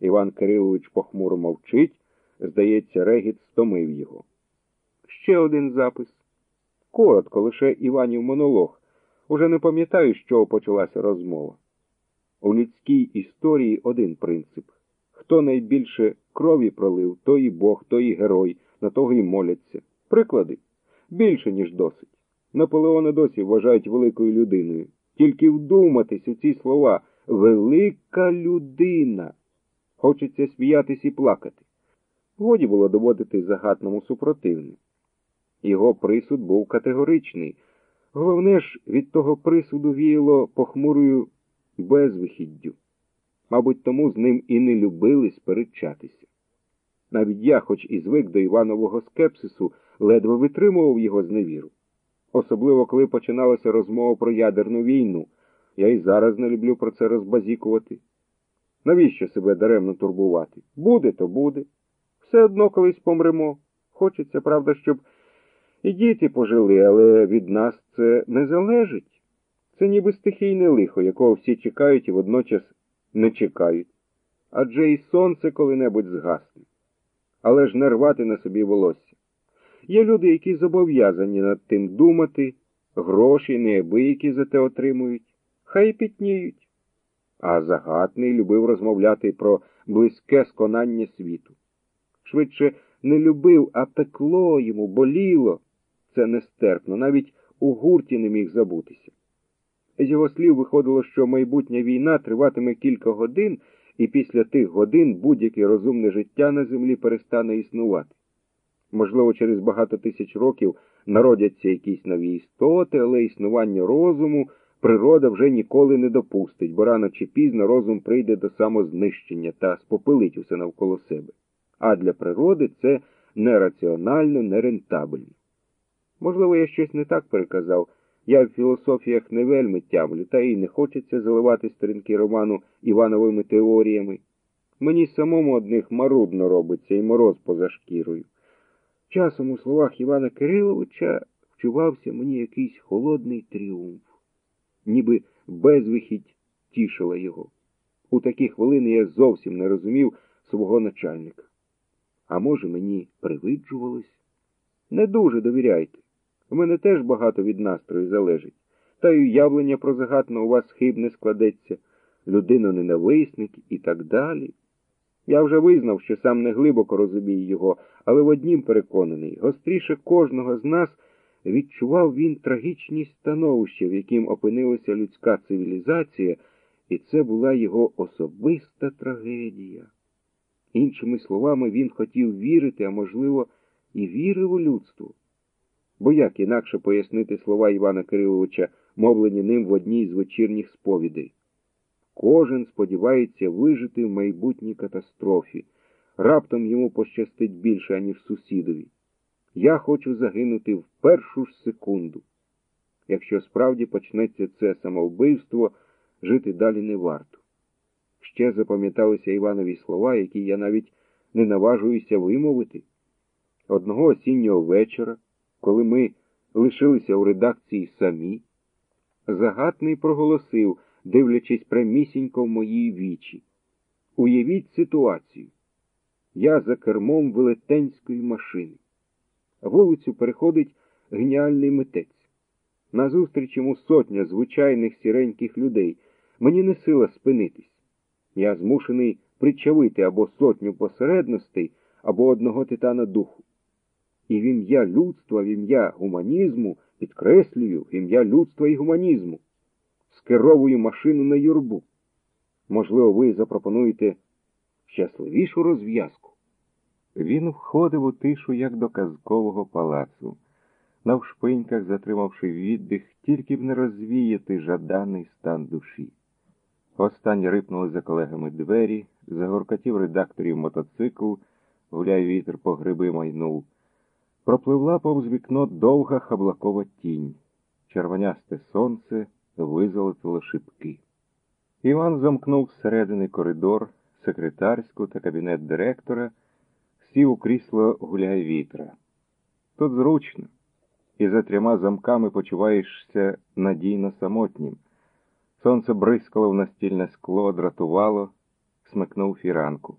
Іван Кирилович похмуро мовчить, здається, регіт стомив його. Ще один запис. Коротко, лише Іванів монолог. Уже не пам'ятаю, з чого почалася розмова. У людській історії один принцип. Хто найбільше крові пролив, той і Бог, той і герой, на того і моляться. Приклади. Більше, ніж досить. Наполеона досі вважають великою людиною. Тільки вдуматись у ці слова велика людина. Хочеться сміятись і плакати. Годі було доводити загатному супротивне. Його присуд був категоричний. Головне ж, від того присуду віяло похмурою безвихіддю. Мабуть, тому з ним і не любили сперечатися. Навіть я, хоч і звик до Іванового скепсису, ледве витримував його зневіру. Особливо, коли починалася розмова про ядерну війну. Я і зараз не люблю про це розбазікувати. Навіщо себе даремно турбувати? Буде, то буде. Все одно колись помремо. Хочеться, правда, щоб і діти пожили, але від нас це не залежить. Це ніби стихійне лихо, якого всі чекають і водночас не чекають. Адже і сонце коли-небудь згасне. Але ж не рвати на собі волосся. Є люди, які зобов'язані над тим думати, гроші неабиякі за те отримують, хай пітніють. А загатний любив розмовляти про близьке сконання світу. Швидше не любив, а пекло йому, боліло. Це нестерпно, навіть у гурті не міг забутися. З його слів виходило, що майбутня війна триватиме кілька годин, і після тих годин будь-яке розумне життя на землі перестане існувати. Можливо, через багато тисяч років народяться якісь нові істоти, але існування розуму природа вже ніколи не допустить, бо рано чи пізно розум прийде до самознищення та спопилить усе навколо себе. А для природи це нераціонально, нерентабельно. Можливо, я щось не так переказав. Я в філософіях не вельми тямлю, та й не хочеться заливати сторінки роману Івановими теоріями. Мені самому одних марудно робиться і мороз поза шкірою. Часом у словах Івана Кириловича вчувався мені якийсь холодний тріумф, ніби безвихідь тішила його. У такі хвилини я зовсім не розумів свого начальника. А може, мені привиджувалось? Не дуже довіряйте. У мене теж багато від настрою залежить. Та й уявлення про загатно у вас хибне складеться, людина ненависник і так далі. Я вже визнав, що сам не глибоко розумію його, але в однім переконаний, гостріше кожного з нас відчував він трагічність становища, в яким опинилася людська цивілізація, і це була його особиста трагедія. Іншими словами, він хотів вірити, а можливо, і вірив у людство. Бо як інакше пояснити слова Івана Кириловича, мовлені ним в одній з вечірніх сповідей? Кожен сподівається вижити в майбутній катастрофі. Раптом йому пощастить більше, аніж сусідові. Я хочу загинути в першу ж секунду. Якщо справді почнеться це самовбивство, жити далі не варто. Ще запам'яталися Іванові слова, які я навіть не наважуюся вимовити. Одного осіннього вечора, коли ми лишилися у редакції самі, загатний проголосив дивлячись прямісінько в мої вічі. Уявіть ситуацію. Я за кермом велетенської машини. Вулицю переходить геніальний митець. Назустріч йому сотня звичайних сіреньких людей. Мені не сила спинитись. Я змушений причавити або сотню посередностей, або одного титана духу. І в ім'я людства, в ім'я гуманізму, підкреслюю, в ім'я людства і гуманізму скеровую машину на юрбу. Можливо, ви запропонуєте щасливішу розв'язку. Він входив у тишу, як до казкового палацу, навшпиньках затримавши віддих, тільки б не розвіяти жаданий стан душі. Останні рипнули за колегами двері, загоркотів редакторів мотоцикл, гуляй вітер по гриби майнув. Пропливла повз вікно довга хаблакова тінь, червонясте сонце визолотило шибки. Іван замкнув всередині коридор, секретарську та кабінет директора, сів у крісло гуляй вітра. Тут зручно, і за трьома замками почуваєшся надійно самотнім. Сонце бризкало в настільне скло, дратувало, смикнув фіранку.